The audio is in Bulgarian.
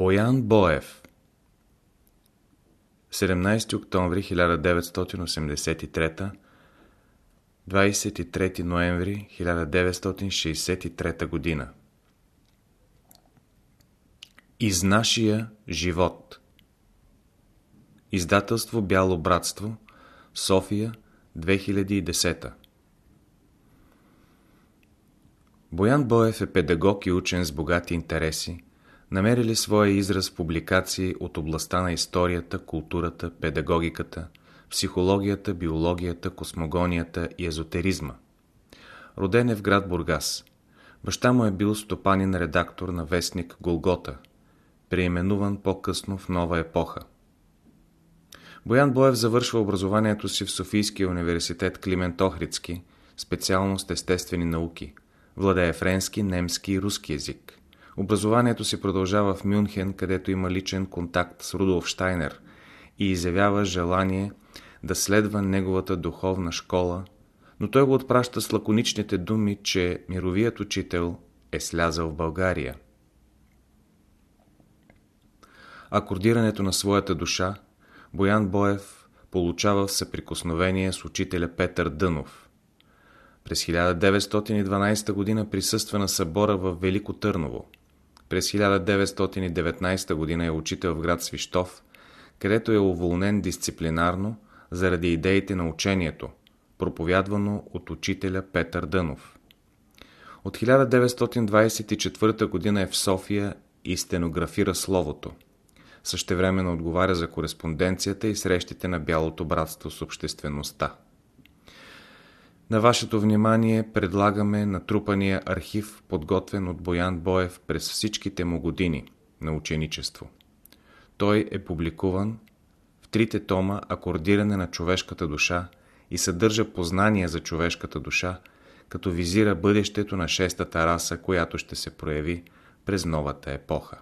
Боян Боев. 17 октомври 1983 23 ноември 1963 година. Из нашия живот. Издателство Бяло братство София 2010 Боян Боев е педагог и учен с богати интереси, намерили своя израз в публикации от областта на историята, културата, педагогиката, психологията, биологията, космогонията и езотеризма. Роден е в град Бургас. Баща му е бил стопанин редактор на вестник Голгота, преименуван по-късно в нова епоха. Боян Боев завършва образованието си в Софийския университет Климент Охридски, специалност естествени науки. Владее френски, немски и руски язик. Образованието си продължава в Мюнхен, където има личен контакт с Рудолф Штайнер и изявява желание да следва неговата духовна школа, но той го отпраща с лаконичните думи, че мировият учител е слязал в България. Акордирането на своята душа Боян Боев получава в съприкосновение с учителя Петър Дънов. През 1912 г. присъства на събора в Велико Търново. През 1919 г. е учител в град Свищов, където е уволнен дисциплинарно заради идеите на учението, проповядвано от учителя Петър Дънов. От 1924 г. е в София и стенографира Словото. Същевременно отговаря за кореспонденцията и срещите на Бялото братство с обществеността. На вашето внимание предлагаме натрупания архив, подготвен от Боян Боев през всичките му години на ученичество. Той е публикуван в трите тома Акордиране на човешката душа и съдържа познания за човешката душа, като визира бъдещето на шестата раса, която ще се прояви през новата епоха.